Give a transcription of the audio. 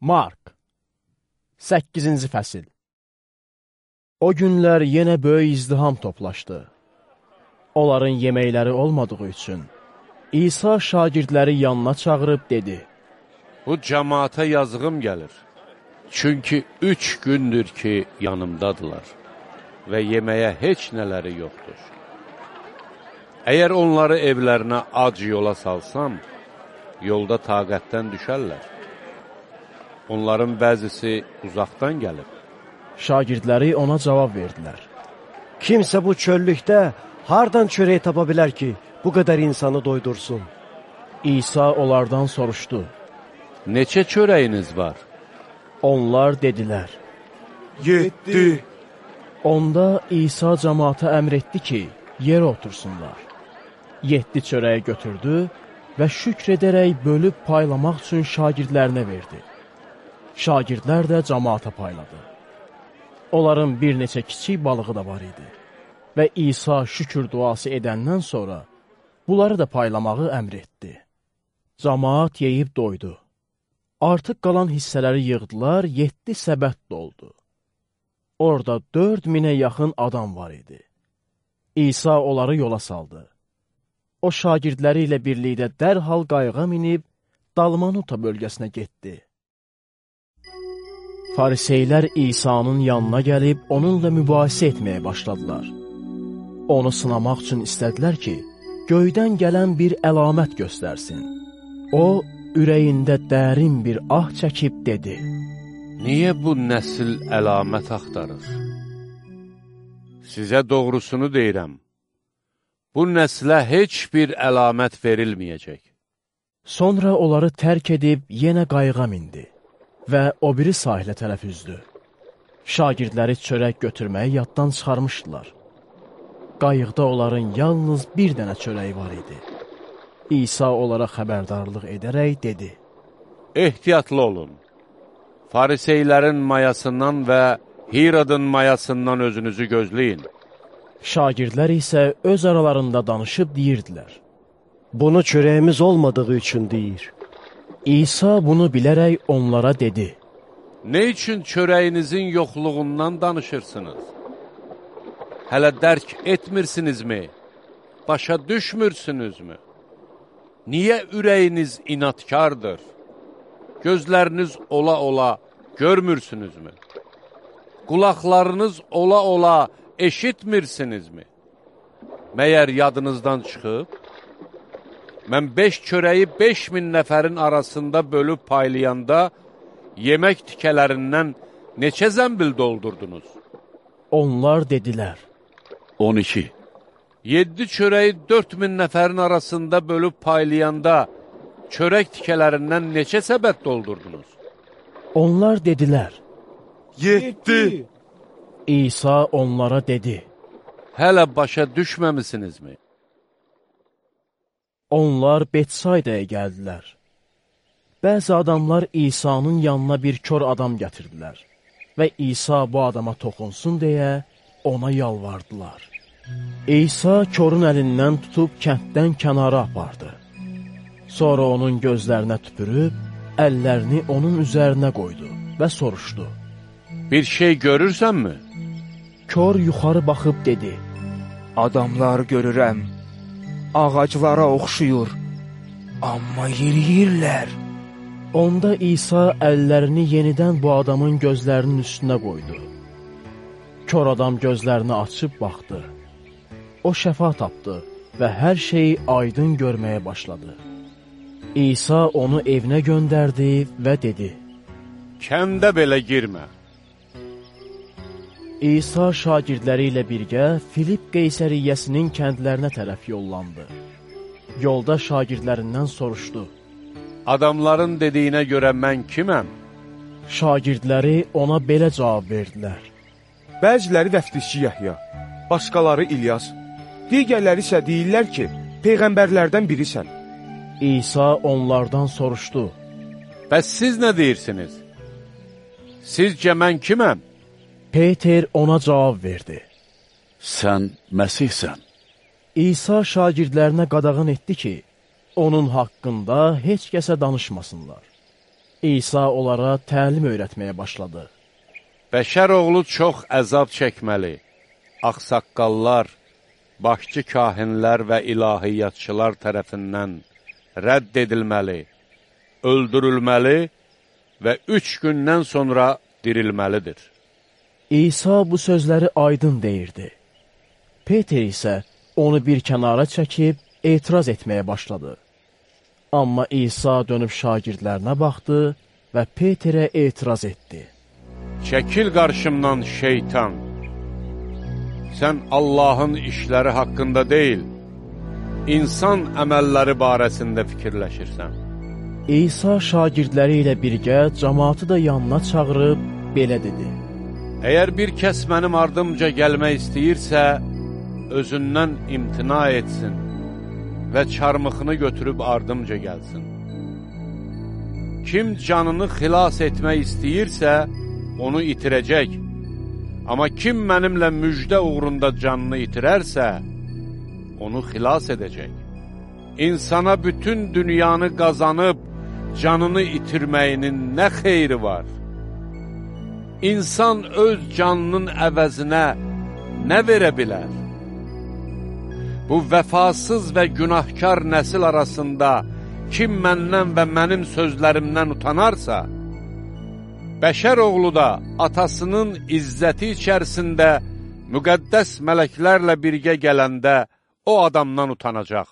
Mark 8-ci fəsil O günlər yenə böyük izdiham toplaşdı. Onların yeməkləri olmadığı üçün İsa şagirdləri yanına çağırıb dedi, Bu cəmaata yazığım gəlir. Çünki üç gündür ki, yanımdadılar və yeməyə heç nələri yoxdur. Əgər onları evlərinə ac yola salsam, yolda taqətdən düşərlər. Onların bəzisi uzaqdan gəlib. şagirdləri ona cavab verdilər. Kimsə bu çöllükdə hardan çörək tapa bilər ki, bu qədər insanı doydursun? İsa onlardan soruşdu. Neçə çörəyiniz var? Onlar dedilər. Yeddi. Onda İsa cəmaata əmr etdi ki, yerə otursunlar. Yeddi çörəyi götürdü və şükr edərək bölüb paylamaq üçün şagirdlərinə verdi. Şagirdlər də cəmaata payladı. Onların bir neçə kiçik balığı da var idi. Və İsa şükür duası edəndən sonra bunları da paylamağı əmr etdi. Cəmaat yeyib doydu. Artıq qalan hissələri yığdılar, yeddi səbət doldu. Orada dörd minə yaxın adam var idi. İsa onları yola saldı. O şagirdləri ilə birlikdə dərhal qayığa minib Dalmanuta bölgəsinə getdi. Fariseylər İsa'nın yanına gəlib onunla mübahisə etməyə başladılar. Onu sınamaq üçün istədilər ki, göydən gələn bir əlamət göstərsin. O, ürəyində dərin bir ah çəkib dedi. Niyə bu nəsil əlamət axtarır? Sizə doğrusunu deyirəm. Bu nəslə heç bir əlamət verilməyəcək. Sonra onları tərk edib yenə qayığa mindi və o biri sahilə tərəf üzdü. Şagirdləri çörək götürməyi yaddan çıxarmışdılar. Qayıqda onların yalnız bir dənə çörəyi var idi. İsa onlara xəbərdarlıq edərək dedi, Ehtiyatlı olun. Fariseylərin mayasından və Hirodun mayasından özünüzü gözləyin. Şagirdlər isə öz aralarında danışıb deyirdilər. Bunu çörəyimiz olmadığı üçün deyir. İsa bunu bilərək onlara dedi. Nə üçün çörəyinizin yoxluğundan danışırsınız? Hələ dərk etmirsinizmi? Başa düşmürsünüzmü? Niyə ürəyiniz inatkardır? Gözləriniz ola-ola görmürsünüzmü? Qulaqlarınız ola-ola eşitmirsinizmi? Məyər yadınızdan çıxıb? Mən beş çörəyi beş min nəfərin arasında bölüb paylayanda, yemək tikələrindən neçə zəmbil doldurdunuz? Onlar dedilər. 12. Yeddi çörəyi dörd min nəfərin arasında bölüb paylayanda, çörək tikələrindən neçə səbət doldurdunuz? Onlar dedilər. Yeddi. İsa onlara dedi. Hələ başa düşməmisinizmi? Onlar Betsaydaya gəldilər. Bəzi adamlar İsa'nın yanına bir kör adam gətirdilər və İsa bu adama toxunsun deyə ona yalvardılar. İsa körün əlindən tutub kənddən kənara apardı. Sonra onun gözlərinə tüpürüb, əllərini onun üzərinə qoydu və soruşdu. Bir şey görürsənmi? Kör yuxarı baxıb dedi. Adamlar görürəm, ağaclara oxşuyur, amma yeriyirlər. Onda İsa əllərini yenidən bu adamın gözlərinin üstünə qoydu. Kör adam gözlərini açıb baxdı. O şəfa tapdı və hər şeyi aydın görməyə başladı. İsa onu evinə göndərdi və dedi. Kəndə belə girmə. İsa şagirdləri ilə birgə Filip Qeysəriyyəsinin kəndlərinə tərəf yollandı. Yolda şagirdlərindən soruşdu. Adamların dediyinə görə mən kiməm? Şagirdləri ona belə cavab verdilər. Bəziləri vəftizçi Yəhya, başqaları İlyas, digərləri isə deyirlər ki, peyğəmbərlərdən birisən. İsa onlardan soruşdu. Bəs siz nə deyirsiniz? Sizcə mən kiməm? Peter ona cavab verdi. Sən Məsihsən. İsa şagirdlərinə qadağan etdi ki, onun haqqında heç kəsə danışmasınlar. İsa onlara təlim öyrətməyə başladı. Bəşər oğlu çox əzab çəkməli, axsaqqallar, başçı kahinlər və ilahiyyatçılar tərəfindən rədd edilməli, öldürülməli və üç gündən sonra dirilməlidir. İsa bu sözləri aydın deyirdi. Peter isə onu bir kənara çəkib etiraz etməyə başladı. Amma İsa dönüb şagirdlərinə baxdı və Peterə etiraz etdi. Çəkil qarşımdan şeytan. Sən Allahın işləri haqqında deyil, insan əməlləri barəsində fikirləşirsən. İsa şagirdləri ilə birgə cəmaatı da yanına çağırıb belə dedi. Əgər bir kəs mənim ardımca gəlmək istəyirsə, özündən imtina etsin və çarmıxını götürüb ardımca gəlsin. Kim canını xilas etmək istəyirsə, onu itirəcək. Amma kim mənimlə müjdə uğrunda canını itirərsə, onu xilas edəcək. İnsana bütün dünyanı qazanıb, canını itirməyinin nə xeyri var? İnsan öz canının əvəzinə nə verə bilər? Bu vəfasız və günahkar nəsil arasında kim məndən və mənim sözlərimdən utanarsa, bəşər oğlu da atasının izzəti içərisində müqəddəs mələklərlə birgə gələndə o adamdan utanacaq.